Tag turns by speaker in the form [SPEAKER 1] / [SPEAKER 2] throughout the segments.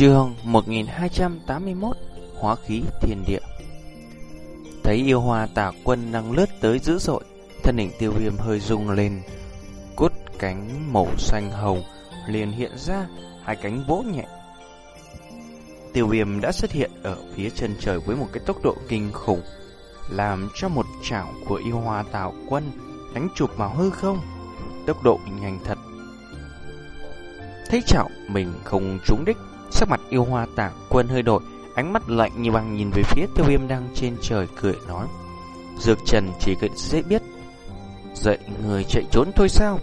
[SPEAKER 1] Trường 1281 Hóa khí thiên địa. Thấy yêu hoa tả quân đang lướt tới dữ dội, Thân hình tiêu viêm hơi rung lên, Cốt cánh màu xanh hồng liền hiện ra, Hai cánh vỗ nhẹ. Tiêu viêm đã xuất hiện ở phía chân trời với một cái tốc độ kinh khủng, Làm cho một chảo của yêu hoa tảo quân đánh chụp vào hư không, Tốc độ nhanh thật. Thấy chảo mình không trúng đích Sắc mặt yêu hoa tạ quân hơi đổi, Ánh mắt lạnh như băng nhìn về phía tiêu viêm đang trên trời cười nói. Dược trần chỉ cần dễ biết. Dậy người chạy trốn thôi sao?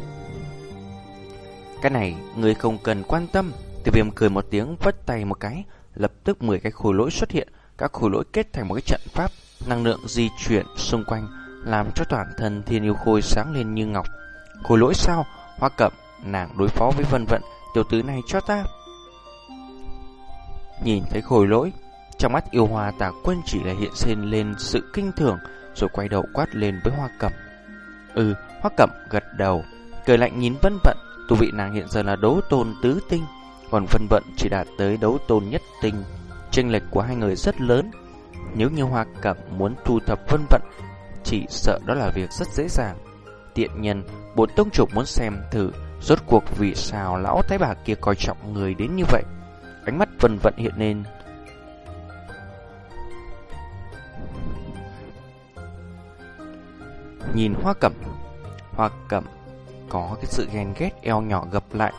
[SPEAKER 1] Cái này người không cần quan tâm. Tiêu viêm cười một tiếng, vất tay một cái, Lập tức 10 cái khối lỗi xuất hiện. Các khối lỗi kết thành một cái trận pháp, Năng lượng di chuyển xung quanh, Làm cho toàn thân thiên yêu khôi sáng lên như ngọc. Khối lỗi sao? Hoa cẩm, nàng đối phó với vân vận. Tiểu tứ này cho ta. Nhìn thấy khôi lỗi. Trong mắt yêu hoa tà quân chỉ là hiện lên lên sự kinh thường Rồi quay đầu quát lên với hoa cẩm. Ừ, hoa cẩm gật đầu Cười lạnh nhìn vân vận. Tu vị nàng hiện giờ là đấu tôn tứ tinh Còn vân vận chỉ đạt tới đấu tôn nhất tinh. Chênh lệch của hai người rất lớn. Nếu như hoa cẩm muốn thu thập vân vận Chỉ sợ đó là việc rất dễ dàng. Tiện nhân Bốn tông chủ muốn xem thử Rốt cuộc vì sao lão thái bà kia coi trọng người đến như vậy? Ánh mắt vân vận hiện lên. Nhìn hoa cẩm Hoa cẩm Có cái sự ghen ghét eo nhỏ gập lại.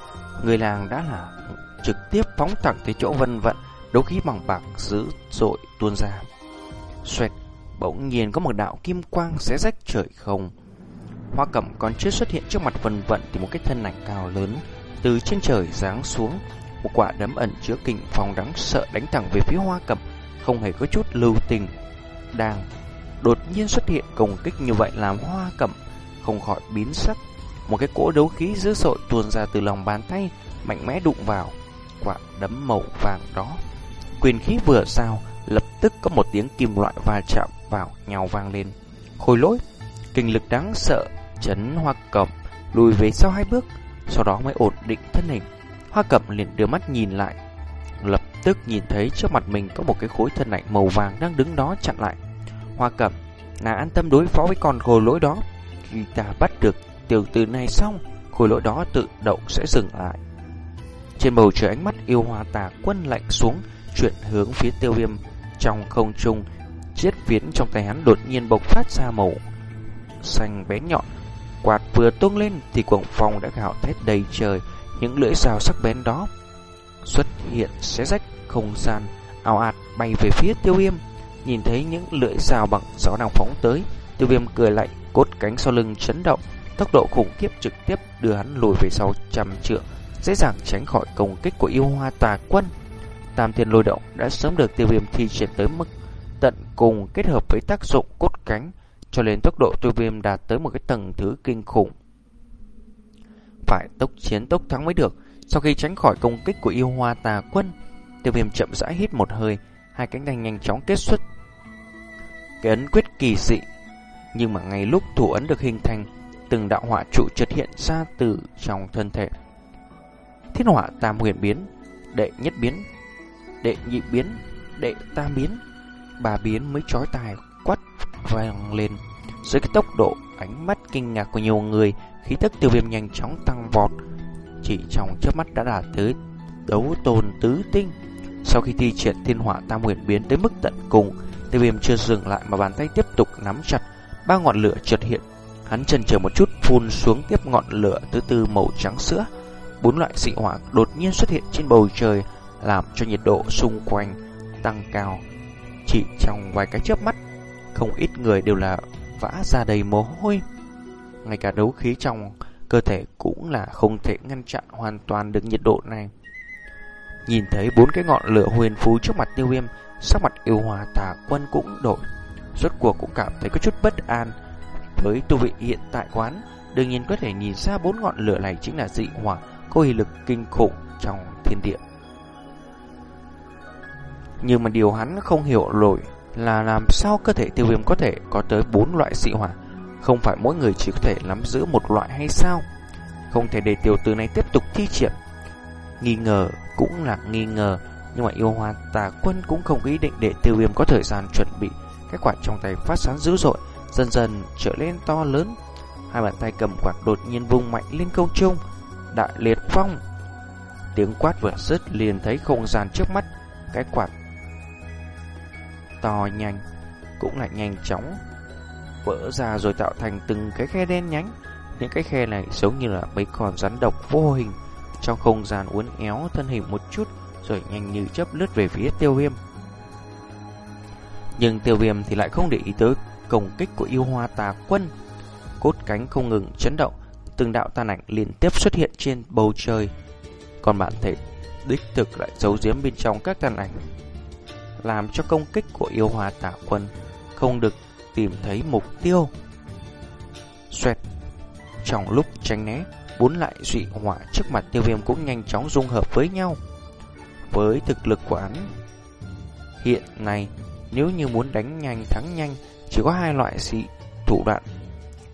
[SPEAKER 1] Người làng đã là Trực tiếp phóng thẳng tới chỗ vân vận, Đấu khí bằng bạc dữ dội tuôn ra. Xoẹt, Bỗng nhiên có một đạo kim quang xé rách trời không. Hoa cẩm còn chưa xuất hiện trước mặt vân vận Thì một cái thân ảnh cao lớn Từ trên trời giáng xuống một quả đấm ẩn chứa kinh phòng đáng sợ đánh thẳng về phía hoa cẩm, không hề có chút lưu tình. Đang đột nhiên xuất hiện công kích như vậy làm hoa cẩm không khỏi biến sắc. Một cái cỗ đấu khí dữ dội tuôn ra từ lòng bàn tay, mạnh mẽ đụng vào quả đấm màu vàng đó. Quyền khí vừa sao, lập tức có một tiếng kim loại va chạm vào nhau vang lên. Khôi lỗi, kinh lực đáng sợ, chấn hoa cẩm lùi về sau hai bước, sau đó mới ổn định thân hình. Hoa cẩm liền đưa mắt nhìn lại. Lập tức nhìn thấy trước mặt mình Có một cái khối thân ảnh màu vàng đang đứng đó chặn lại. Hoa cẩm Nàng an tâm đối phó với con khối lỗi đó. Khi ta bắt được tiểu tử này xong Khối lỗi đó tự động sẽ dừng lại. Trên bầu trời ánh mắt yêu hoa tà quân lạnh xuống, Chuyển hướng phía tiêu viêm. Trong không trung Chiết phiến trong tay hắn đột nhiên bộc phát ra màu Xanh bé nhọn. Quạt vừa tung lên Thì cuồng phong đã gạo thét đầy trời những lưỡi rào sắc bén đó xuất hiện xé rách không gian ảo ạt bay về phía tiêu viêm. Nhìn thấy những lưỡi rào bằng gió đang phóng tới, tiêu viêm cười lạnh, cốt cánh sau lưng chấn động, tốc độ khủng khiếp trực tiếp đưa hắn lùi về sau trăm trượng, dễ dàng tránh khỏi công kích của yêu hoa tà quân. Tam thiên lôi động đã sớm được tiêu viêm thi triển tới mức tận cùng kết hợp với tác dụng cốt cánh, cho nên tốc độ tiêu viêm đạt tới một cái tầng thứ kinh khủng phải tốc chiến tốc thắng mới được. Sau khi tránh khỏi công kích của yêu hoa tà quân, tiêu viêm chậm rãi hít một hơi, hai cánh tay nhanh chóng kết xuất. Cái ấn quyết kỳ dị, nhưng mà ngay lúc thủ ấn được hình thành, từng đạo hỏa trụ chợt hiện ra từ trong thân thể. Thiên hỏa tam huyền biến, đệ nhất biến, đệ nhị biến, đệ tam biến, ba biến mới chói tài quát vang lên. Dưới cái tốc độ ánh mắt kinh ngạc của nhiều người, khí tức tiêu viêm nhanh chóng tăng vọt, chỉ trong chớp mắt đã đạt tới đấu tôn tứ tinh. Sau khi thi triển thiên hỏa tam huyền biến tới mức tận cùng, tiêu viêm chưa dừng lại mà bàn tay tiếp tục nắm chặt, ba ngọn lửa chợt hiện. Hắn chần chờ một chút phun xuống tiếp ngọn lửa thứ tư màu trắng sữa. Bốn loại dị hỏa đột nhiên xuất hiện trên bầu trời, làm cho nhiệt độ xung quanh tăng cao. Chỉ trong vài cái chớp mắt, không ít người đều là vã ra đầy mồ hôi ngay cả đấu khí trong cơ thể cũng là không thể ngăn chặn hoàn toàn được nhiệt độ này. Nhìn thấy bốn cái ngọn lửa huyền phú trước mặt tiêu viêm, sắc mặt yêu hòa tà quân cũng đổi. Rốt cuộc cũng cảm thấy có chút bất an. Với tu vị hiện tại quán, đương nhiên có thể nhìn ra bốn ngọn lửa này chính là dị hỏa có uy lực kinh khủng trong thiên địa. Nhưng mà điều hắn không hiểu nổi là làm sao cơ thể tiêu viêm có thể có tới bốn loại dị hỏa không phải mỗi người chỉ có thể nắm giữ một loại hay sao? Không thể để tiểu tử này tiếp tục thi triển. Nghi ngờ cũng là nghi ngờ, Nhưng mà yêu hoa tà quân cũng không ý định để tiêu viêm có thời gian chuẩn bị. Cái quạt trong tay phát sáng dữ dội, Dần dần trở lên to lớn. Hai bàn tay cầm quạt đột nhiên vung mạnh lên không trung. Đại liệt phong. Tiếng quát vừa dứt liền thấy không gian trước mắt. Cái quạt to nhanh, Cũng lại nhanh chóng. Vỡ ra rồi tạo thành từng cái khe đen nhánh. Những cái khe này giống như là mấy con rắn độc vô hình, Trong không gian uốn éo thân hình một chút Rồi nhanh như chớp lướt về phía tiêu viêm. Nhưng tiêu viêm thì lại không để ý tới công kích của yêu hoa tà quân. Cốt cánh không ngừng chấn động, Từng đạo tàn ảnh liên tiếp xuất hiện trên bầu trời. Còn bản thể đích thực lại giấu giếm bên trong các tàn ảnh, Làm cho công kích của yêu hoa tà quân Không được tìm thấy mục tiêu. Xoẹt. Trong lúc tránh né, Bốn lại dị hỏa trước mặt tiêu viêm cũng nhanh chóng dung hợp với nhau. Với thực lực của hắn, Hiện nay, Nếu như muốn đánh nhanh thắng nhanh, Chỉ có hai loại dị thủ đoạn.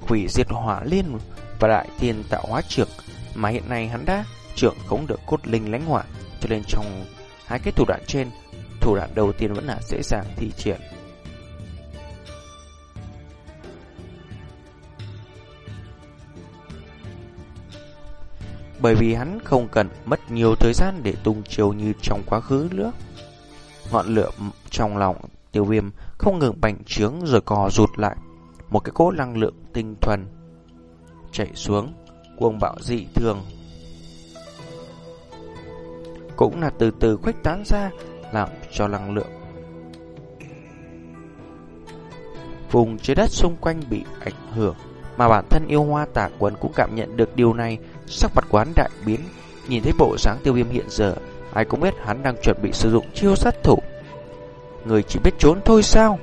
[SPEAKER 1] Hủy diệt hỏa liên Và đại tiên tạo hóa trưởng, Mà hiện nay hắn đã trưởng không được cốt linh lãnh hỏa. Cho nên trong hai cái thủ đoạn trên, Thủ đoạn đầu tiên vẫn là dễ dàng thi triển. Bởi vì hắn không cần mất nhiều thời gian để tung chiều như trong quá khứ nữa. Ngọn lửa trong lòng tiêu viêm không ngừng bành trướng rồi cò rụt lại. Một cái cỗ năng lượng tinh thuần chạy xuống, cuồng bạo dị thường. Cũng là từ từ khuếch tán ra, làm cho năng lượng vùng trái đất xung quanh bị ảnh hưởng mà bản thân yêu hoa tả quần cũng cảm nhận được điều này Sắc mặt quán đại biến, Nhìn thấy bộ dáng tiêu viêm hiện giờ, Ai cũng biết hắn đang chuẩn bị sử dụng chiêu sát thủ. Người chỉ biết trốn thôi sao?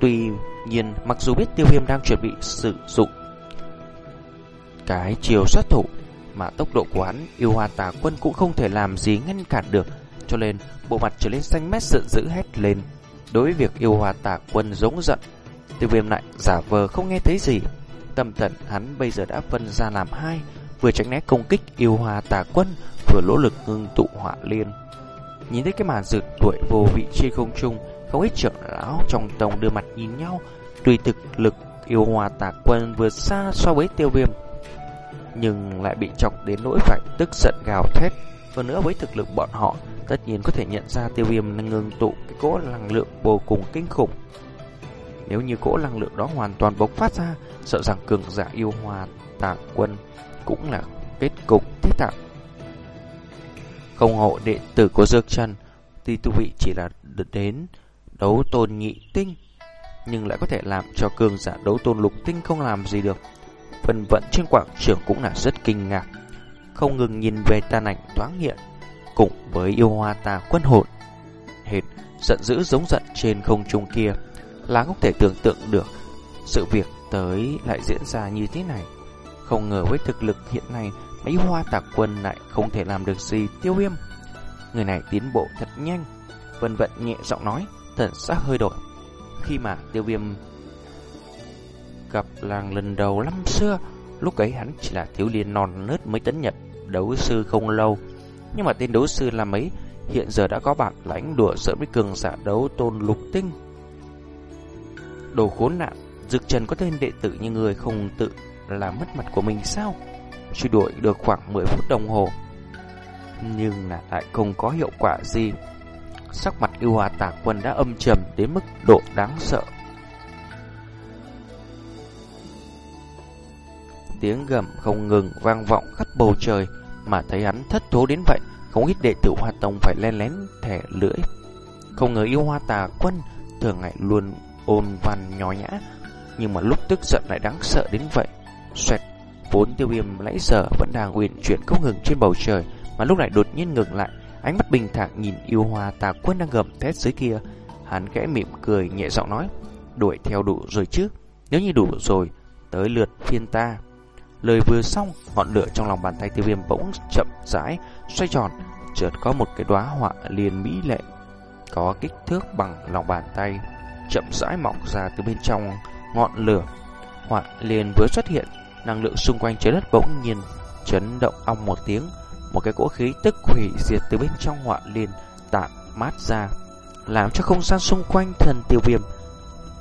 [SPEAKER 1] Tuy nhiên, mặc dù biết tiêu viêm đang chuẩn bị sử dụng Cái chiêu sát thủ, Mà tốc độ của hắn, yêu hoa tà quân cũng không thể làm gì ngăn cản được. Cho nên, bộ mặt trở lên xanh mét giận dữ hét lên. Đối với việc yêu hoa tà quân giống giận, Tiêu viêm lại giả vờ không nghe thấy gì. Tâm thần, hắn bây giờ đã phân ra làm hai, Vừa tránh né công kích, yêu hòa tà quân, Vừa lỗ lực ngưng tụ họa liên. Nhìn thấy cái màn rượt tuổi vô vị trên không trung, Không ít trưởng lão trong tông đưa mặt nhìn nhau, tùy thực lực yêu hòa tà quân vượt xa so với tiêu viêm, Nhưng lại bị chọc đến nỗi phải tức giận gào thét. Hơn nữa với thực lực bọn họ, Tất nhiên có thể nhận ra tiêu viêm ngưng tụ cái cỗ năng lượng vô cùng kinh khủng nếu như cỗ năng lượng đó hoàn toàn bộc phát ra, sợ rằng cường giả yêu hòa tà quân cũng là kết cục thế tạm. Không hộ đệ tử của Dược Trần, tuy tu vị chỉ là đến đấu tôn nhị tinh, nhưng lại có thể làm cho cường giả đấu tôn lục tinh không làm gì được. Phần vận trên quảng trường cũng là rất kinh ngạc, không ngừng nhìn về tàn ảnh thoáng hiện, cùng với yêu hoa tà quân hồn. Hệt giận dữ giống giận trên không trung kia là không thể tưởng tượng được sự việc tới lại diễn ra như thế này. Không ngờ với thực lực hiện nay, mấy hoa tạc quân lại không thể làm được gì tiêu viêm. Người này tiến bộ thật nhanh. Vân vận nhẹ giọng nói, thần sắc hơi đổi. Khi mà tiêu viêm gặp làng lần đầu năm xưa, lúc ấy hắn chỉ là thiếu niên non nớt mới tấn nhập đấu sư không lâu. Nhưng mà tên đấu sư là mấy, hiện giờ đã có bản lãnh đùa giỡn với cường giả đấu tôn lục tinh. Đồ khốn nạn, Dực Trần có tên đệ tử như người không tự là mất mặt của mình sao? Truy đuổi được khoảng 10 phút đồng hồ. Nhưng là lại không có hiệu quả gì. Sắc mặt yêu hòa tả quân đã âm trầm đến mức độ đáng sợ. Tiếng gầm không ngừng vang vọng khắp bầu trời mà thấy hắn thất thố đến vậy, không ít đệ tử Hoa Tông phải len lén thẻ lưỡi. Không ngờ yêu hoa tà quân thường ngày luôn ôn văn nhỏ nhã, nhưng mà lúc tức giận lại đáng sợ đến vậy. Xoẹt, vốn tiêu viêm nãy giờ vẫn đang uyển chuyển không ngừng trên bầu trời, mà lúc này đột nhiên ngừng lại, ánh mắt bình thản nhìn yêu hoa tà quân đang gầm thét dưới kia. Hắn khẽ mỉm cười nhẹ giọng nói, đuổi theo đủ rồi chứ, nếu như đủ rồi, tới lượt phiên ta. Lời vừa xong, ngọn lửa trong lòng bàn tay tiêu viêm bỗng chậm rãi, xoay tròn, chợt có một cái đóa họa liền mỹ lệ, có kích thước bằng lòng bàn tay chậm rãi mọc ra từ bên trong ngọn lửa. Họa liền vừa xuất hiện, năng lượng xung quanh trái đất bỗng nhiên chấn động ong một tiếng, một cái cỗ khí tức hủy diệt từ bên trong họa liên tản mát ra, làm cho không gian xung quanh thần tiêu viêm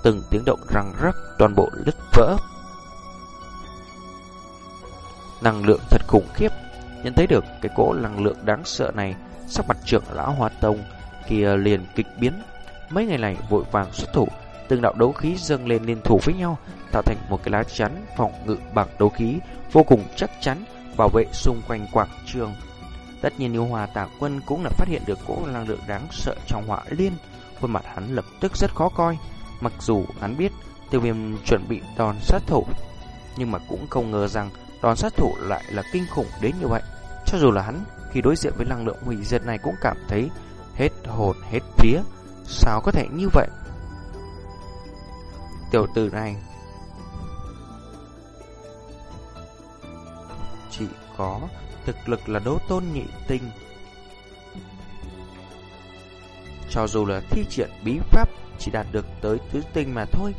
[SPEAKER 1] từng tiếng động răng rắc toàn bộ đứt vỡ. Năng lượng thật khủng khiếp, nhận thấy được cái cỗ năng lượng đáng sợ này, sắc mặt trưởng lão Hoa Tông kia liền kịch biến. Mấy ngày này vội vàng xuất thủ, từng đạo đấu khí dâng lên liên thủ với nhau, tạo thành một cái lá chắn phòng ngự bằng đấu khí vô cùng chắc chắn bảo vệ xung quanh quảng trường. Tất nhiên yêu hòa tả quân cũng là phát hiện được cỗ năng lượng đáng sợ trong họa liên, khuôn mặt hắn lập tức rất khó coi. Mặc dù hắn biết tiêu viêm chuẩn bị đòn sát thủ, nhưng mà cũng không ngờ rằng đòn sát thủ lại là kinh khủng đến như vậy. Cho dù là hắn, khi đối diện với năng lượng hủy diệt này cũng cảm thấy hết hồn hết vía. Sao có thể như vậy? Tiểu tử này chỉ có thực lực là đấu tôn nhị tinh. Cho dù là thi triển bí pháp chỉ đạt được tới tứ tinh mà thôi,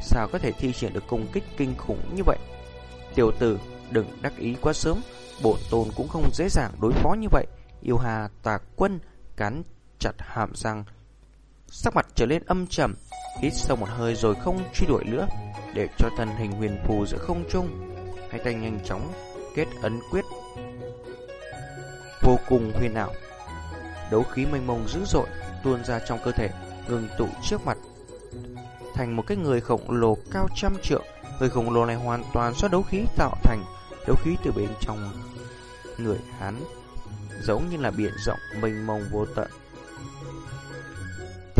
[SPEAKER 1] sao có thể thi triển được công kích kinh khủng như vậy? Tiểu tử, đừng đắc ý quá sớm, bổn tôn cũng không dễ dàng đối phó như vậy. Yêu Hà Tạc Quân cắn chặt hàm răng, sắc mặt trở lên âm trầm, hít sâu một hơi rồi không truy đuổi nữa, để cho thân hình huyền phù giữa không trung. Hai tay nhanh chóng kết ấn quyết vô cùng huyền ảo. Đấu khí mênh mông dữ dội tuôn ra trong cơ thể, ngừng tụ trước mặt thành một cái người khổng lồ cao trăm trượng. Người khổng lồ này hoàn toàn do đấu khí tạo thành, đấu khí từ bên trong người hắn giống như là biển rộng mênh mông vô tận.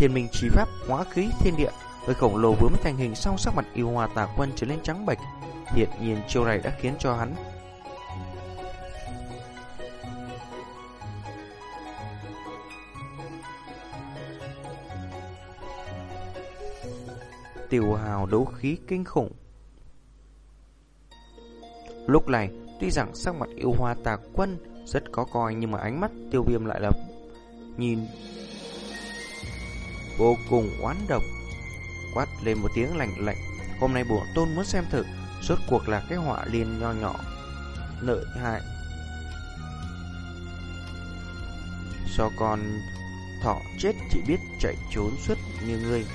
[SPEAKER 1] Thiên minh trí pháp hóa khí thiên địa, người khổng lồ vướng thành hình sau sắc mặt yêu hòa tà quân trở lên trắng bệch. Hiện nhiên chiêu này đã khiến cho hắn Tiểu hào đấu khí kinh khủng. Lúc này, tuy rằng sắc mặt yêu hoa tà quân rất có coi nhưng mà ánh mắt tiêu viêm lại là nhìn vô cùng oán độc. Quát lên một tiếng lạnh lạnh. Hôm nay bổn tôn muốn xem thử rốt cuộc là cái họa liên nho nhỏ, lợi hại. sao con thọ chết chỉ biết chạy trốn suốt như ngươi,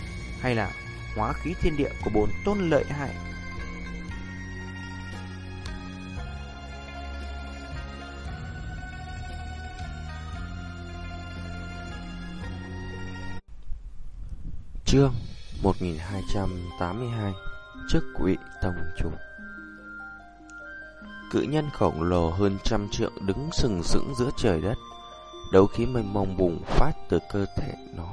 [SPEAKER 1] hay là hóa khí thiên địa của bổn tôn lợi hại. Chương 1282 Chức quỵ Tông Chủ Cự nhân khổng lồ hơn trăm trượng đứng sừng sững giữa trời đất. Đấu khí mênh mông bùng phát từ cơ thể nó,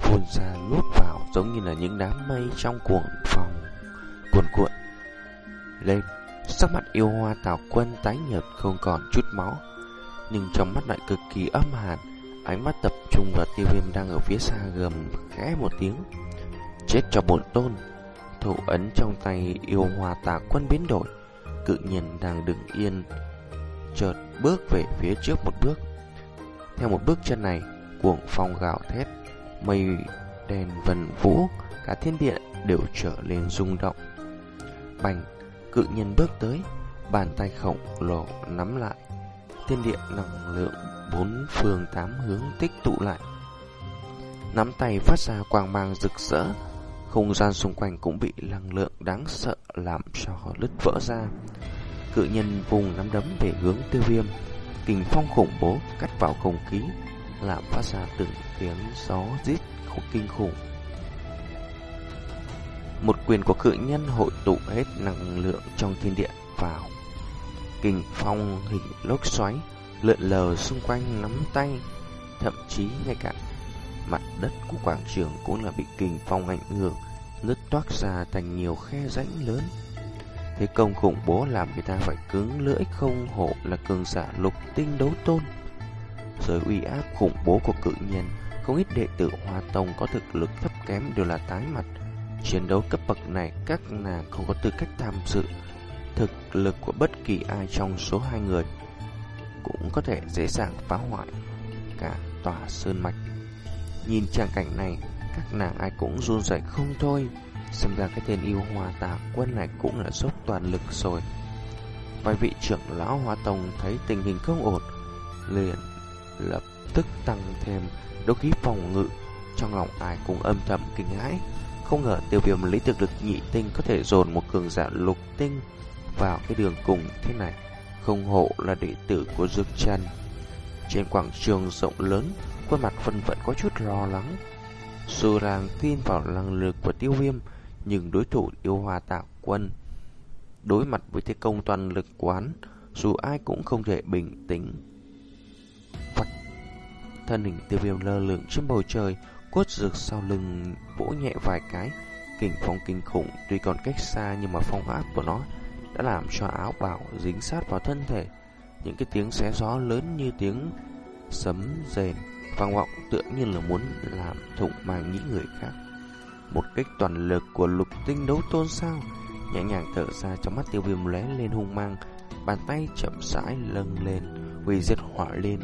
[SPEAKER 1] phun ra nuốt vào giống như là những đám mây trong cuồng phòng cuồn cuộn. Lên, sắc mặt yêu hoa tào quân tái nhợt không còn chút máu, nhưng trong mắt lại cực kỳ âm hàn ánh mắt tập trung vào tiêu viêm đang ở phía xa gầm khẽ một tiếng chết cho bổn tôn thủ ấn trong tay yêu hòa tà quân biến đổi cự nhiên đang đứng yên chợt bước về phía trước một bước theo một bước chân này cuồng phong gào thét mây đèn vần vũ, cả thiên địa đều trở lên rung động. Bành, cự nhiên bước tới, bàn tay khổng lồ nắm lại. Thiên địa năng lượng bốn phương tám hướng tích tụ lại. Nắm tay phát ra quang mang rực rỡ, không gian xung quanh cũng bị năng lượng đáng sợ làm cho lứt vỡ ra. Cự nhân vùng nắm đấm về hướng tiêu viêm, kình phong khủng bố cắt vào không khí, làm phát ra từng tiếng gió rít kinh khủng. Một quyền của cự nhân hội tụ hết năng lượng trong thiên địa vào. Kình phong hình lốc xoáy lượn lờ xung quanh nắm tay, thậm chí ngay cả mặt đất của quảng trường cũng là bị kình phong ảnh hưởng, nứt toác ra thành nhiều khe rãnh lớn. Thế công khủng bố làm người ta phải cứng lưỡi không hộ là cường giả lục tinh đấu tôn. rồi uy áp khủng bố của cự nhân, không ít đệ tử Hoa Tông có thực lực thấp kém đều là tái mặt. Chiến đấu cấp bậc này các nàng không có tư cách tham dự. Thực lực của bất kỳ ai trong số hai người cũng có thể dễ dàng phá hoại cả tòa sơn mạch. Nhìn trang cảnh này, các nàng ai cũng run rẩy không thôi. Xem ra cái tên yêu hòa tà quân này cũng là dốc toàn lực rồi. Vài vị trưởng lão Hoa Tông thấy tình hình không ổn, liền lập tức tăng thêm đấu khí phòng ngự. Trong lòng ai cũng âm thầm kinh hãi, không ngờ tiêu viêm lấy thực lực nhị tinh có thể dồn một cường giả lục tinh vào cái đường cùng thế này. Không hộ là đệ tử của Dược Trần. Trên quảng trường rộng lớn, khuôn mặt phân vẫn có chút lo lắng. Dù rằng tin vào năng lực của tiêu viêm, nhưng đối thủ yêu hòa tạo quân. Đối mặt với thế công toàn lực quán, dù ai cũng không thể bình tĩnh. Phật! thân hình tiêu viêm lơ lửng trên bầu trời, cốt rực sau lưng vỗ nhẹ vài cái, kình phong kinh khủng tuy còn cách xa nhưng mà phong áp của nó đã làm cho áo bào dính sát vào thân thể. Những cái tiếng xé gió lớn như tiếng sấm rền vang vọng tựa như là muốn làm thủng màng nghĩ người khác. Một cách toàn lực của lục tinh đấu tôn sao, nhẹ nhàng thở ra trong mắt tiêu viêm lóe lên hung mang, bàn tay chậm rãi lâng lên, quỳ diệt hỏa lên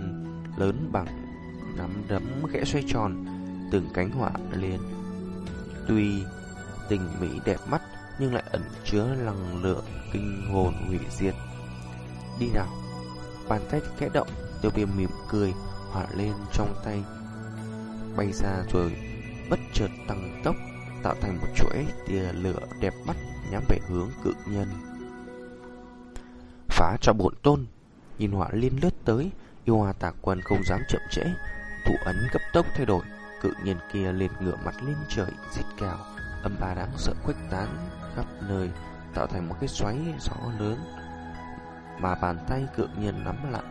[SPEAKER 1] lớn bằng nắm đấm khẽ xoay tròn, từng cánh hỏa lên. Tuy tình mỹ đẹp mắt nhưng lại ẩn chứa năng lượng kinh hồn hủy diệt. Đi nào. Bàn tay khẽ động, tiêu viêm mỉm cười, hỏa lên trong tay. Bay ra rồi bất chợt tăng tốc, tạo thành một chuỗi tia lửa đẹp mắt nhắm về hướng cự nhân. Phá cho bổn tôn, nhìn hỏa liên lướt tới, yêu hòa tạc quân không dám chậm trễ, thủ ấn cấp tốc thay đổi, cự nhân kia lên ngửa mặt lên trời, giết cào, âm ba đáng sợ khuếch tán khắp nơi, tạo thành một cái xoáy gió lớn. Mà bàn tay cự nhiên nắm lại,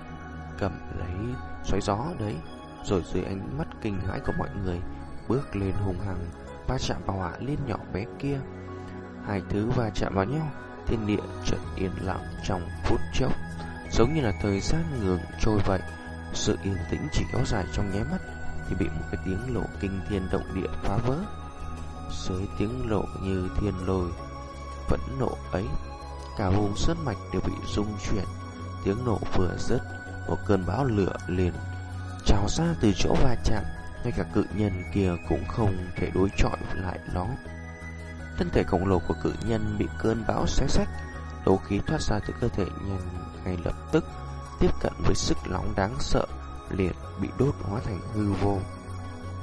[SPEAKER 1] cầm lấy xoáy gió đấy, rồi dưới ánh mắt kinh hãi của mọi người, bước lên hùng hằng, va chạm vào hỏa liên nhỏ bé kia. Hai thứ va chạm vào nhau, thiên địa chợt yên lặng trong phút chốc, giống như là thời gian ngừng trôi vậy. Sự yên tĩnh chỉ kéo dài trong nháy mắt thì bị một cái tiếng lộ kinh thiên động địa phá vỡ. Dưới tiếng lộ như thiên lôi phẫn nộ ấy, cả vùng sơn mạch đều bị rung chuyển. Tiếng nổ vừa dứt, một cơn bão lửa liền trào ra từ chỗ va chạm, ngay cả cự nhân kia cũng không thể đối chọi lại nó. Thân thể khổng lồ của cự nhân bị cơn bão xé sách, đấu khí thoát ra từ cơ thể nhân ngay lập tức tiếp cận với sức nóng đáng sợ, liền bị đốt hóa thành hư vô.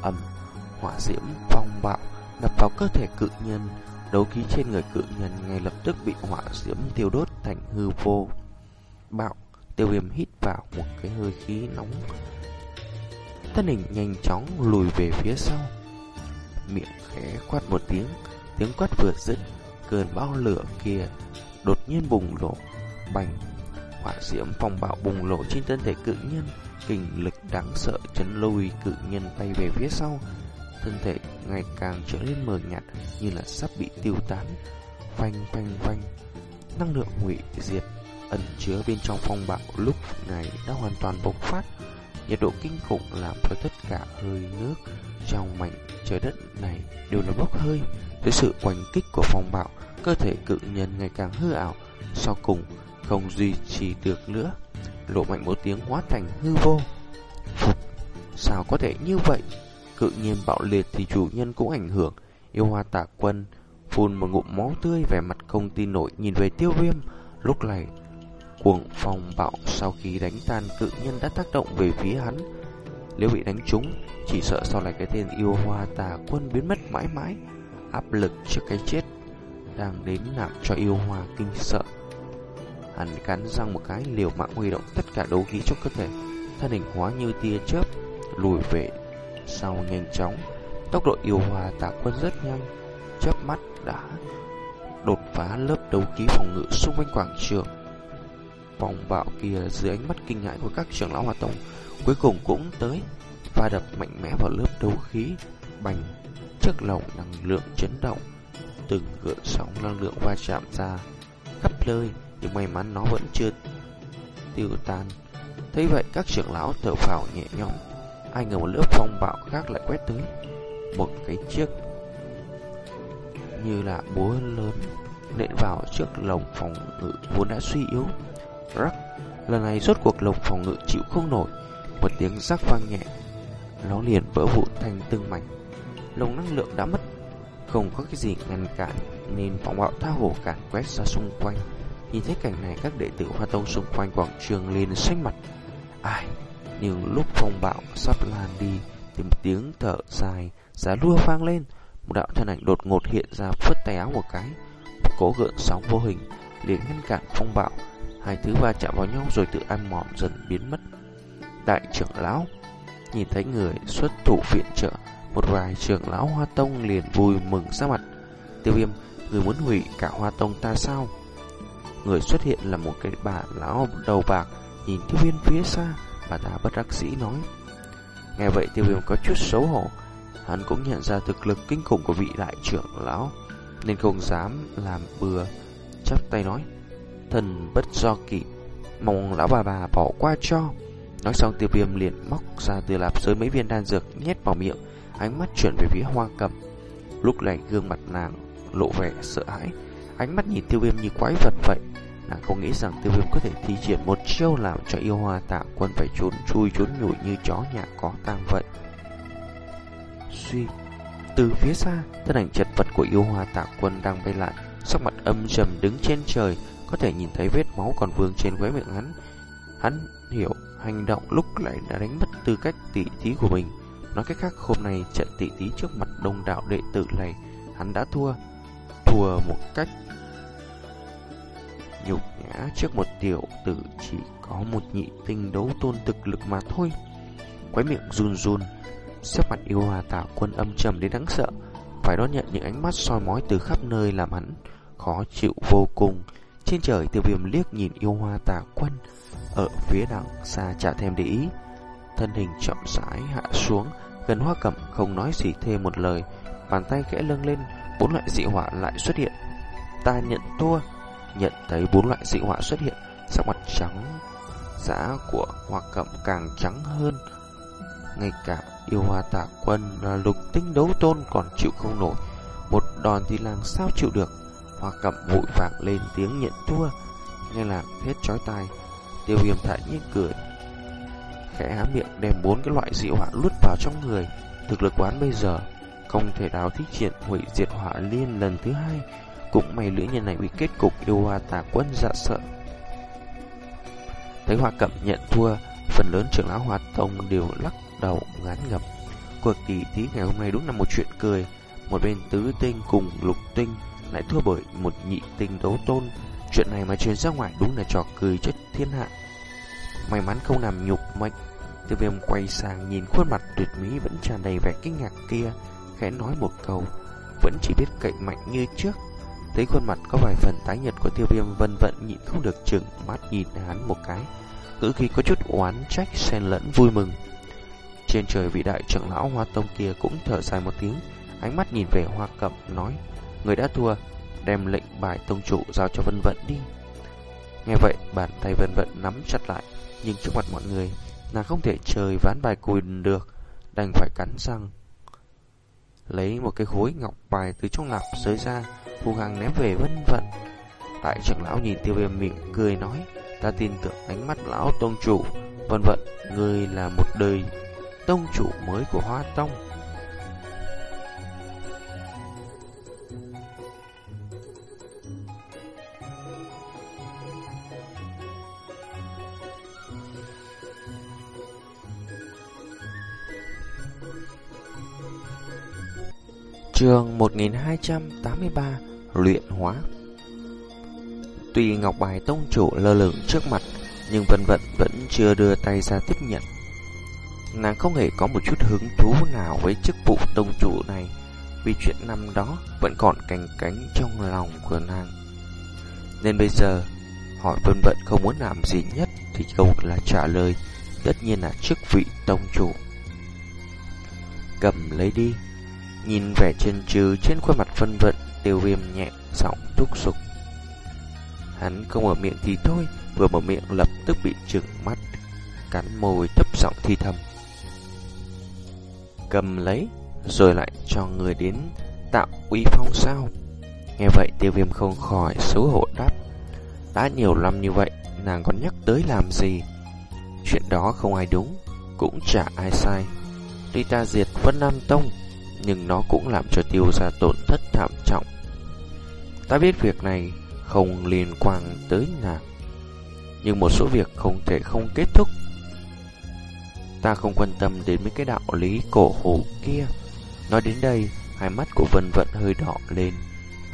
[SPEAKER 1] Ẩm, hỏa diễm phong bạo đập vào cơ thể cự nhân, đấu khí trên người cự nhân ngay lập tức bị hỏa diễm tiêu đốt thành hư vô. Bạo, tiêu viêm hít vào một cái hơi khí nóng. Thân hình nhanh chóng lùi về phía sau. Miệng khẽ quát một tiếng, tiếng quát vừa dứt, cơn bão lửa kia đột nhiên bùng nổ, bành. Hỏa diễm phong bạo bùng nổ trên thân thể cự nhân, kình lực đáng sợ chấn lùi cự nhân bay về phía sau thân thể ngày càng trở nên mờ nhạt như là sắp bị tiêu tán. Phanh phanh phanh, năng lượng hủy diệt ẩn chứa bên trong phong bạo lúc này đã hoàn toàn bộc phát. Nhiệt độ kinh khủng làm cho tất cả hơi nước trong mảnh trái đất này đều là bốc hơi. Với sự quanh kích của phong bạo, cơ thể cự nhân ngày càng hư ảo, sau cùng không duy trì được nữa. Lộ mạnh một tiếng hóa thành hư vô. Phục, sao có thể như vậy? Cự nhiên bạo liệt thì chủ nhân cũng ảnh hưởng. Yêu hoa tả quân phun một ngụm máu tươi vẻ mặt không tin nổi nhìn về tiêu viêm. Lúc này, cuồng phong bạo sau khi đánh tan cự nhân đã tác động về phía hắn. Nếu bị đánh trúng, chỉ sợ sau này cái tên yêu hoa tà quân biến mất mãi mãi. Áp lực trước cái chết đang đến làm cho yêu hoa kinh sợ. Hắn cắn răng một cái liều mạng huy động tất cả đấu khí trong cơ thể, thân hình hóa như tia chớp lùi về sau nhanh chóng, tốc độ yêu hòa tạ quân rất nhanh, chớp mắt đã đột phá lớp đấu khí phòng ngự xung quanh quảng trường. Vòng bạo kia dưới ánh mắt kinh ngạc của các trưởng lão hòa tông cuối cùng cũng tới và đập mạnh mẽ vào lớp đấu khí bành trước lồng năng lượng chấn động. Từng gợn sóng năng lượng va chạm ra khắp nơi nhưng may mắn nó vẫn chưa tiêu tan. Thấy vậy các trưởng lão thở phào nhẹ nhõm ai ngờ một lớp phong bạo khác lại quét tới. Một cái chiếc như là búa lớn nện vào trước lồng phòng ngự vốn đã suy yếu. Rắc, lần này rốt cuộc lồng phòng ngự chịu không nổi. Một tiếng rắc vang nhẹ, nó liền vỡ vụn thành từng mảnh. Lồng năng lượng đã mất, không có cái gì ngăn cản nên phong bạo tha hồ cản quét ra xung quanh. Nhìn thấy cảnh này, các đệ tử hoa tông xung quanh quảng trường liền xanh mặt. Ai nhưng lúc phong bạo sắp lan đi Thì một tiếng thở dài, Giá lua vang lên. Một đạo thân ảnh đột ngột hiện ra phất tay áo một cái. Một cố gợn sóng vô hình liền ngăn cản phong bạo. Hai thứ va chạm vào nhau rồi tự ăn mòn dần biến mất. Đại trưởng lão, Nhìn thấy người xuất thủ viện trợ, Một vài trưởng lão hoa tông liền vui mừng ra mặt. Tiêu viêm, Người muốn hủy cả hoa tông ta sao? Người xuất hiện là một cái bà lão đầu bạc, Nhìn tiêu viêm phía xa. Bà ta bất đắc dĩ nói. Nghe vậy tiêu viêm có chút xấu hổ. Hắn cũng nhận ra thực lực kinh khủng của vị đại trưởng lão, Nên không dám làm bừa, Chắp tay nói, Thần bất do kỵ, Mong lão bà bà bỏ qua cho. Nói xong tiêu viêm liền móc ra từ lạp giới mấy viên đan dược, nhét vào miệng, Ánh mắt chuyển về phía hoa cầm Lúc này gương mặt nàng lộ vẻ sợ hãi, Ánh mắt nhìn tiêu viêm như quái vật vậy. Nàng không nghĩ rằng tiêu viêm có thể thi triển một chiêu làm cho yêu hoa tạ quân phải trốn chui trốn nhủi như chó nhà có tang vậy? Suy, Từ phía xa, Thân ảnh chật vật của yêu hoa tạ quân đang bay lại Sắc mặt âm trầm đứng trên trời, Có thể nhìn thấy vết máu còn vương trên khóe miệng hắn. Hắn hiểu hành động lúc lại đã đánh mất tư cách tỷ thí của mình. Nói cách khác, hôm nay trận tỷ thí trước mặt đông đạo đệ tử này, Hắn đã thua. Thua một cách nhục nhã trước một tiểu tử chỉ có một nhị tinh đấu tôn thực lực mà thôi. Quái miệng run run, sắc mặt yêu hòa tạo quân âm trầm đến đáng sợ, phải đón nhận những ánh mắt soi mói từ khắp nơi làm hắn khó chịu vô cùng. Trên trời tiêu viêm liếc nhìn yêu hoa tà quân Ở phía đằng xa chả thèm để ý Thân hình chậm rãi hạ xuống Gần hoa cẩm không nói gì thêm một lời Bàn tay khẽ lưng lên Bốn loại dị hỏa lại xuất hiện Ta nhận thua Nhận thấy bốn loại dị hỏa xuất hiện. Sắc mặt trắng Giá của hoa cẩm càng trắng hơn, Ngay cả yêu hoa tạ quân là lục tinh đấu tôn còn chịu không nổi. Một đòn thì làm sao chịu được? Hoa cẩm vội vàng lên tiếng nhận thua, Nghe là hết chói tai. Tiêu viêm thản nhiên cười, Khẽ há miệng đem bốn cái loại dị hỏa lút vào trong người. Thực lực quán bây giờ Không thể đào thích triển hủy diệt hỏa liên lần thứ hai. Cũng may lưỡi nhân này bị kết cục yêu hoa tà quân dạ sợ Thấy hoa cẩm nhận thua Phần lớn trưởng lão hoa tông đều lắc đầu ngán ngập Cuộc tỷ thí ngày hôm nay đúng là một chuyện cười Một bên tứ tinh cùng lục tinh lại thua bởi một nhị tinh đấu tôn. Chuyện này mà truyền ra ngoài đúng là trò cười chất thiên hạ. May mắn không làm nhục mệnh. Tiêu viêm quay sang nhìn khuôn mặt tuyệt mỹ vẫn tràn đầy vẻ kinh ngạc kia, khẽ nói một câu, vẫn chỉ biết cậy mạnh như trước. Thấy khuôn mặt có vài phần tái nhật của tiêu viêm vân vận nhịn không được chừng mắt nhìn hắn một cái. Ngữ khi có chút oán trách xen lẫn vui mừng. Trên trời vị đại trưởng lão hoa tông kia cũng thở dài một tiếng, ánh mắt nhìn về hoa cẩm nói Người đã thua Đem lệnh bài tông trụ giao cho Vân Vận đi Nghe vậy bàn tay Vân Vận nắm chặt lại Nhưng trước mặt mọi người Nàng không thể chơi ván bài cùi được Đành phải cắn răng Lấy một cái khối ngọc bài từ trong lạp giới ra Phù Hằng ném về Vân Vận Đại trưởng lão nhìn tiêu viêm miệng cười nói, Ta tin tưởng ánh mắt lão tông chủ. Vân Vận Người là một đời tông chủ mới của Hoa Tông. Trường 1283 Luyện hóa. Tuy ngọc bài tông chủ lơ lửng trước mặt, Nhưng vân vận vẫn chưa đưa tay ra tiếp nhận. Nàng không hề có một chút hứng thú nào với chức vụ tông chủ này, Vì chuyện năm đó vẫn còn cành cánh trong lòng của nàng. Nên bây giờ, hỏi vân vận không muốn làm gì nhất Thì câu là trả lời Tất nhiên là chức vị tông chủ. Cầm lấy đi, Nhìn vẻ chân trừ trên khuôn mặt Vân vận. Tiêu viêm nhẹ giọng thúc sục Hắn không mở miệng thì thôi, Vừa mở miệng lập tức bị trừng mắt, Cắn môi thấp giọng thi thầm. Cầm lấy, Rồi lại cho người đến Tạo uy phong sao? Nghe vậy, tiêu viêm không khỏi xấu hổ đáp. Đã nhiều năm như vậy, Nàng còn nhắc tới làm gì? Chuyện đó không ai đúng, Cũng chả ai sai. Tuy ta diệt Vân Nam Tông nhưng nó cũng làm cho tiêu gia tổn thất thảm trọng. Ta biết việc này không liên quan tới nàng, nhưng một số việc không thể không kết thúc. Ta không quan tâm đến mấy cái đạo lý cổ hủ kia. Nói đến đây, hai mắt của Vân Vận hơi đỏ lên.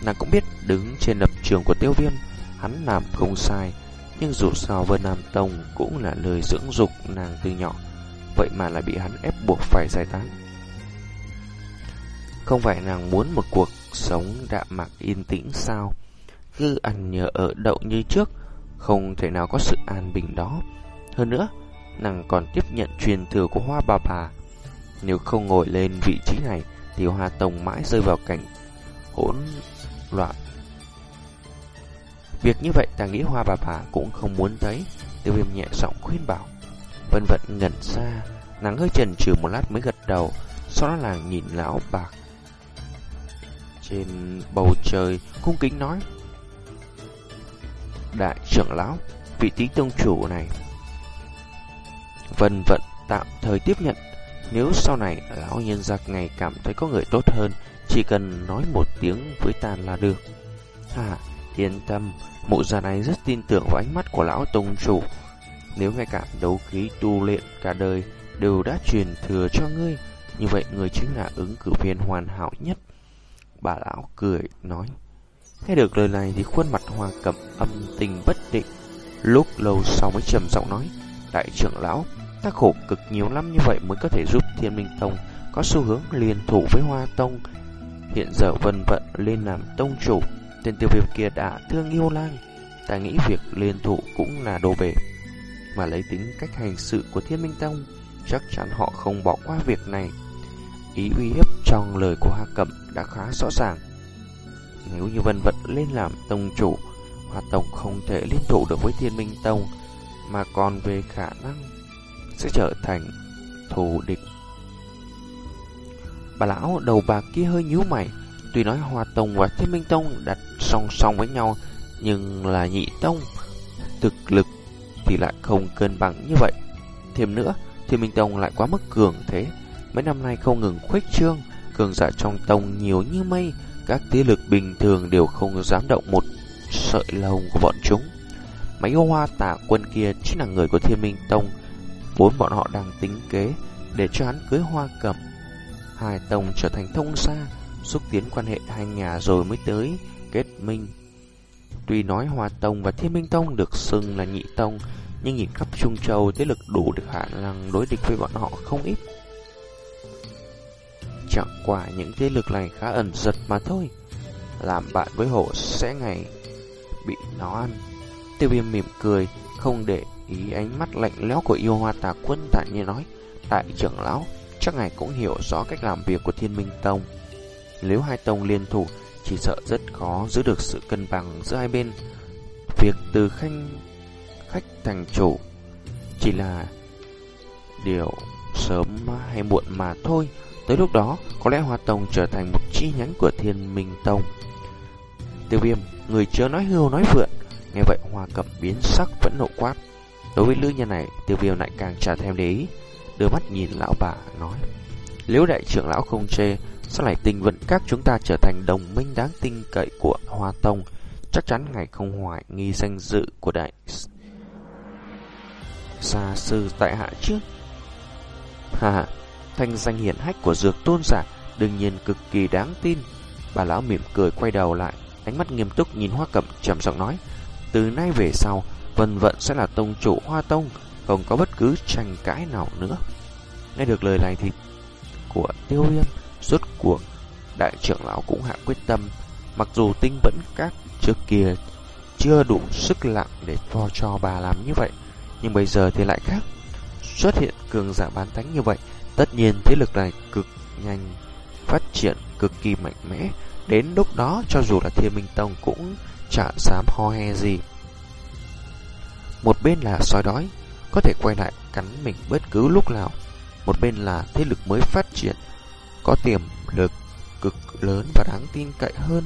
[SPEAKER 1] Nàng cũng biết đứng trên lập trường của tiêu viêm, hắn làm không sai. Nhưng dù sao Vân Nam Tông cũng là lời dưỡng dục nàng từ nhỏ. Vậy mà lại bị hắn ép buộc phải giải tán. Không phải nàng muốn một cuộc sống đạm mạc yên tĩnh sao? Cứ ăn nhờ ở đậu như trước, không thể nào có sự an bình đó. Hơn nữa, nàng còn tiếp nhận truyền thừa của hoa bà bà. Nếu không ngồi lên vị trí này, thì hoa tông mãi rơi vào cảnh hỗn loạn. Việc như vậy ta nghĩ hoa bà bà cũng không muốn thấy. Tiêu viêm nhẹ giọng khuyên bảo. Vân vận ngẩn ra, nàng hơi chần chừ một lát mới gật đầu, sau đó là nhìn lão bạc. Trên bầu trời, cung kính nói. Đại trưởng lão, vị tí tông chủ này. Vân vận tạm thời tiếp nhận. Nếu sau này lão nhân giặc ngày cảm thấy có người tốt hơn, chỉ cần nói một tiếng với ta là được. Hà, yên tâm, mụ già này rất tin tưởng vào ánh mắt của lão tông chủ. Nếu ngay cả đấu khí tu luyện cả đời đều đã truyền thừa cho ngươi, như vậy người chính là ứng cử viên hoàn hảo nhất. Bà lão cười nói. Nghe được lời này thì khuôn mặt hoa cẩm âm tình bất định. Lúc lâu sau mới trầm giọng nói, đại trưởng lão, ta khổ cực nhiều năm như vậy mới có thể giúp thiên minh tông có xu hướng liên thủ với hoa tông. Hiện giờ vân vận lên làm tông chủ, tên tiêu viêm kia đã thương yêu lang. Ta nghĩ việc liên thủ cũng là đồ bể. Mà lấy tính cách hành sự của thiên minh tông, chắc chắn họ không bỏ qua việc này. Ý uy hiếp trong lời của Hoa Cẩm đã khá rõ ràng. Nếu như Vân Vận lên làm tông chủ, Hoa Tông không thể liên thủ được với Thiên Minh Tông, mà còn về khả năng sẽ trở thành thù địch. Bà lão đầu bạc kia hơi nhíu mày, tuy nói Hoa Tông và Thiên Minh Tông đặt song song với nhau, nhưng là nhị tông, thực lực thì lại không cân bằng như vậy. Thêm nữa, Thiên Minh Tông lại quá mức cường thế, mấy năm nay không ngừng khuếch trương, cường giả trong tông nhiều như mây, các thế lực bình thường đều không dám động một sợi lông của bọn chúng. Mấy ô hoa tả quân kia chính là người của Thiên Minh Tông, vốn bọn họ đang tính kế để cho hắn cưới hoa cẩm. Hai tông trở thành thông xa, xúc tiến quan hệ hai nhà rồi mới tới kết minh. Tuy nói Hoa Tông và Thiên Minh Tông được xưng là nhị tông, nhưng nhìn khắp Trung Châu thế lực đủ được khả năng đối địch với bọn họ không ít. Chẳng qua những thế lực này khá ẩn giật mà thôi. Làm bạn với hổ sẽ ngày bị nó ăn. Tiêu viêm mỉm cười, không để ý ánh mắt lạnh lẽo của yêu hoa tà quân tại như nói. Đại trưởng lão, chắc ngài cũng hiểu rõ cách làm việc của thiên minh tông. Nếu hai tông liên thủ, chỉ sợ rất khó giữ được sự cân bằng giữa hai bên. Việc từ khanh khách thành chủ chỉ là điều sớm hay muộn mà thôi. Tới lúc đó, có lẽ Hoa Tông trở thành một chi nhánh của Thiên Minh Tông. Tiêu viêm, người chưa nói hưu nói vượn. Nghe vậy Hoa Cẩm biến sắc vẫn nộ quát. Đối với lữ nhân này, tiêu viêm lại càng trả thêm để ý. Đưa mắt nhìn lão bà nói. Nếu đại trưởng lão không chê, sao lại tình vận các chúng ta trở thành đồng minh đáng tin cậy của Hoa Tông? Chắc chắn ngài không hoài nghi danh dự của đại xa sư tại hạ trước. Hà hà, thanh danh hiển hách của dược tôn giả đương nhiên cực kỳ đáng tin. Bà lão mỉm cười quay đầu lại, ánh mắt nghiêm túc nhìn Hoa Cẩm trầm giọng nói: "Từ nay về sau, Vân Vận sẽ là tông chủ Hoa Tông, không có bất cứ tranh cãi nào nữa." Nghe được lời này thì của Tiêu Viêm, rốt cuộc đại trưởng lão cũng hạ quyết tâm, mặc dù tinh vẫn các trước kia chưa đủ sức lặng để cho cho bà làm như vậy, nhưng bây giờ thì lại khác. Xuất hiện cường giả bán thánh như vậy, Tất nhiên thế lực này cực nhanh phát triển cực kỳ mạnh mẽ, đến lúc đó cho dù là Thiên Minh Tông cũng chả dám ho he gì. Một bên là sói đói, có thể quay lại cắn mình bất cứ lúc nào. Một bên là thế lực mới phát triển, có tiềm lực cực lớn và đáng tin cậy hơn.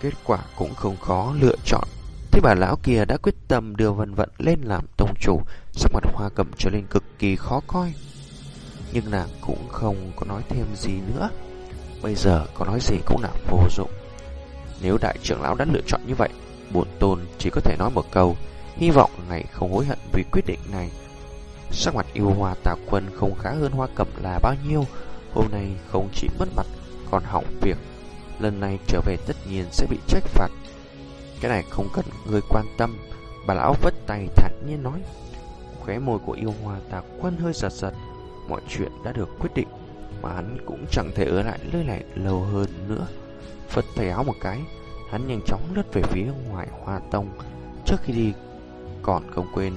[SPEAKER 1] Kết quả cũng không khó lựa chọn. Thế bà lão kia đã quyết tâm đưa vân vận lên làm tông chủ, sắc mặt hoa cầm trở lên cực kỳ khó coi nhưng nàng cũng không có nói thêm gì nữa. Bây giờ có nói gì cũng là vô dụng. Nếu đại trưởng lão đã lựa chọn như vậy, bổn tôn chỉ có thể nói một câu, hy vọng ngày không hối hận vì quyết định này. Sắc mặt yêu hoa tà quân không khá hơn hoa cẩm là bao nhiêu Hôm nay không chỉ mất mặt Còn hỏng việc Lần này trở về tất nhiên sẽ bị trách phạt Cái này không cần người quan tâm Bà lão vất tay thản nhiên nói Khóe môi của yêu hoa tà quân hơi giật giật Mọi chuyện đã được quyết định, Mà hắn cũng chẳng thể ở lại nơi này lâu hơn nữa. Phật tay áo một cái, Hắn nhanh chóng lướt về phía ngoài hoa tông. Trước khi đi, Còn không quên,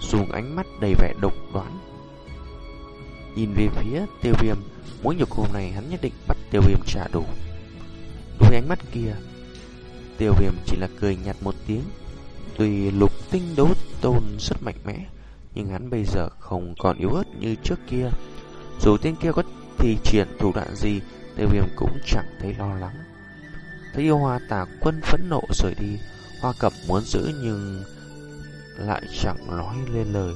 [SPEAKER 1] Dùng ánh mắt đầy vẻ độc đoán. Nhìn về phía tiêu viêm, Mỗi nhục hôm này hắn nhất định bắt tiêu viêm trả đủ. Đôi ánh mắt kia, Tiêu viêm chỉ là cười nhạt một tiếng. Tùy lục tinh đấu tôn rất mạnh mẽ nhưng hắn bây giờ không còn yếu ớt như trước kia. Dù tên kia có thi triển thủ đoạn gì Tiêu viêm cũng chẳng thấy lo lắng. Thấy yêu hoa tà quân phẫn nộ rời đi, Hoa cẩm muốn giữ nhưng Lại chẳng nói lên lời.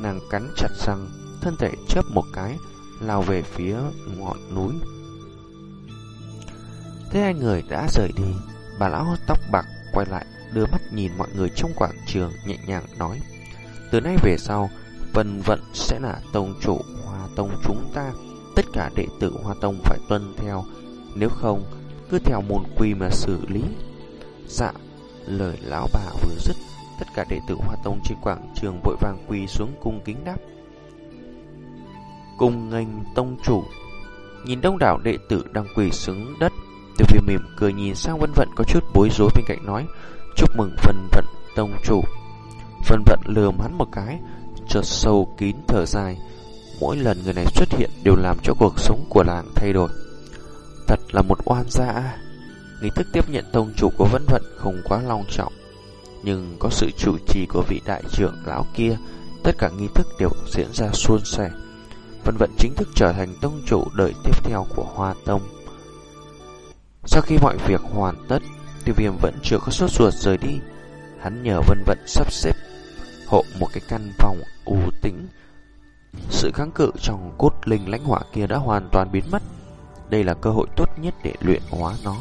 [SPEAKER 1] Nàng cắn chặt răng, Thân thể chớp một cái, Lao về phía ngọn núi. Thế hai người đã rời đi, Bà lão tóc bạc quay lại, Đưa mắt nhìn mọi người trong quảng trường, Nhẹ nhàng nói. Từ nay về sau Vân vận sẽ là tông chủ Hoa Tông chúng ta Tất cả đệ tử Hoa Tông phải tuân theo Nếu không cứ theo môn quy mà xử lý. Dạ, lời lão bà vừa dứt, tất cả đệ tử Hoa Tông trên quảng trường vội vàng quỳ xuống cung kính đáp. Cung nghênh tông chủ, nhìn đông đảo đệ tử đang quỳ xuống đất, Tiêu Viêm mỉm cười nhìn sang Vân Vận có chút bối rối bên cạnh nói, chúc mừng Vân Vận tông chủ. Vân Vận lườm hắn một cái, chợt sâu kín thở dài. Mỗi lần người này xuất hiện đều làm cho cuộc sống của làng thay đổi. Thật là một oan gia Nghi thức tiếp nhận tông chủ của Vân Vận không quá long trọng Nhưng có sự chủ trì của vị đại trưởng lão kia Tất cả nghi thức đều diễn ra suôn sẻ Vân Vận chính thức trở thành tông chủ đời tiếp theo của Hoa Tông Sau khi mọi việc hoàn tất Tiêu viêm vẫn chưa có sốt ruột rời đi Hắn nhờ Vân Vận sắp xếp hộ một cái căn phòng u tĩnh Sự kháng cự trong cốt linh lãnh hỏa kia đã hoàn toàn biến mất đây là cơ hội tốt nhất để luyện hóa nó.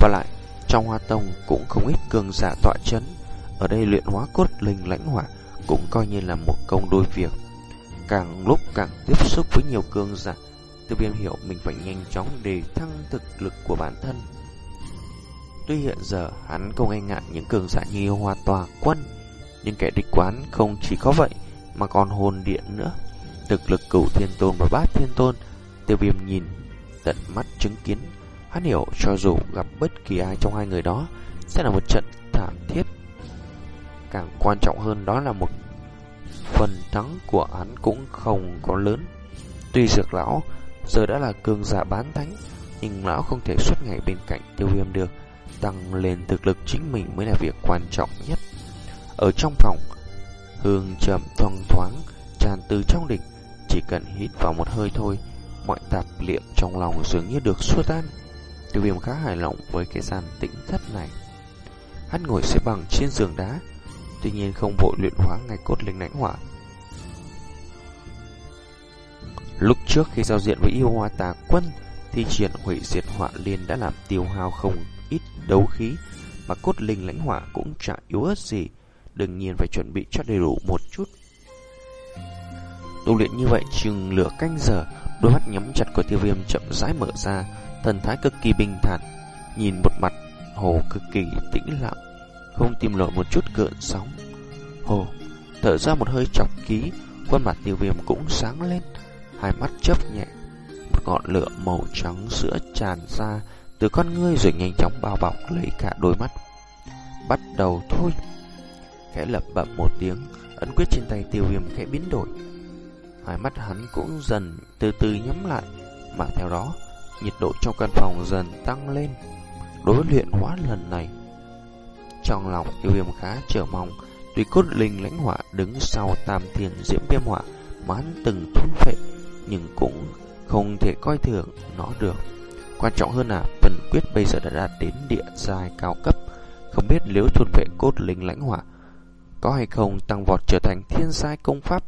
[SPEAKER 1] Và lại, trong hoa tông cũng không ít cường giả tọa chấn. Ở đây luyện hóa cốt linh lãnh hỏa cũng coi như là một công đôi việc. Càng lúc càng tiếp xúc với nhiều cường giả, tiêu viêm hiểu mình phải nhanh chóng để thăng thực lực của bản thân. Tuy hiện giờ hắn không e ngại những cường giả như hoa tòa quân, nhưng kẻ địch quán không chỉ có vậy mà còn hồn điện nữa. Thực lực cửu thiên tôn và bát thiên tôn, tiêu viêm nhìn tận mắt chứng kiến. Hắn hiểu cho dù gặp bất kỳ ai trong hai người đó sẽ là một trận thảm thiết. Càng quan trọng hơn đó là một phần thắng của hắn cũng không có lớn. Tuy dược lão giờ đã là cường giả bán thánh, nhưng lão không thể suốt ngày bên cạnh tiêu viêm được. Tăng lên thực lực chính mình mới là việc quan trọng nhất. Ở trong phòng, hương trầm thoang thoáng, tràn từ trong đỉnh, chỉ cần hít vào một hơi thôi mọi tạp liệm trong lòng dường như được xua tan. Tiêu viêm khá hài lòng với cái gian tĩnh thất này. Hắn ngồi xếp bằng trên giường đá, tuy nhiên không vội luyện hóa ngay cốt linh lãnh hỏa. Lúc trước khi giao diện với yêu hoa tà quân, thì triển hủy diệt hỏa liên đã làm tiêu hao không ít đấu khí, mà cốt linh lãnh hỏa cũng chả yếu ớt gì, đương nhiên phải chuẩn bị cho đầy đủ một chút. Tu luyện như vậy chừng lửa canh giờ, Đôi mắt nhắm chặt của tiêu viêm chậm rãi mở ra, Thần thái cực kỳ bình thản, Nhìn một mặt hồ cực kỳ tĩnh lặng, Không tìm lộ một chút gợn sóng. Hồ, thở ra một hơi chọc ký, Khuôn mặt tiêu viêm cũng sáng lên, Hai mắt chớp nhẹ, Một ngọn lửa màu trắng sữa tràn ra Từ con ngươi rồi nhanh chóng bao bọc lấy cả đôi mắt. Bắt đầu thôi. Khẽ lập bậm một tiếng, Ấn quyết trên tay tiêu viêm khẽ biến đổi. Hai mắt hắn cũng dần từ từ nhắm lại, Mà theo đó, Nhiệt độ trong căn phòng dần tăng lên. Đối với luyện hóa lần này, Trong lòng tiêu viêm khá chờ mong, Tuy cốt linh lãnh hỏa đứng sau tam thiên diễm viêm hỏa Mà hắn từng thôn phệ, Nhưng cũng không thể coi thường nó được. Quan trọng hơn là phần quyết bây giờ đã đạt đến địa giai cao cấp, Không biết nếu thuần vệ cốt linh lãnh hỏa có hay không tăng vọt trở thành thiên sai công pháp.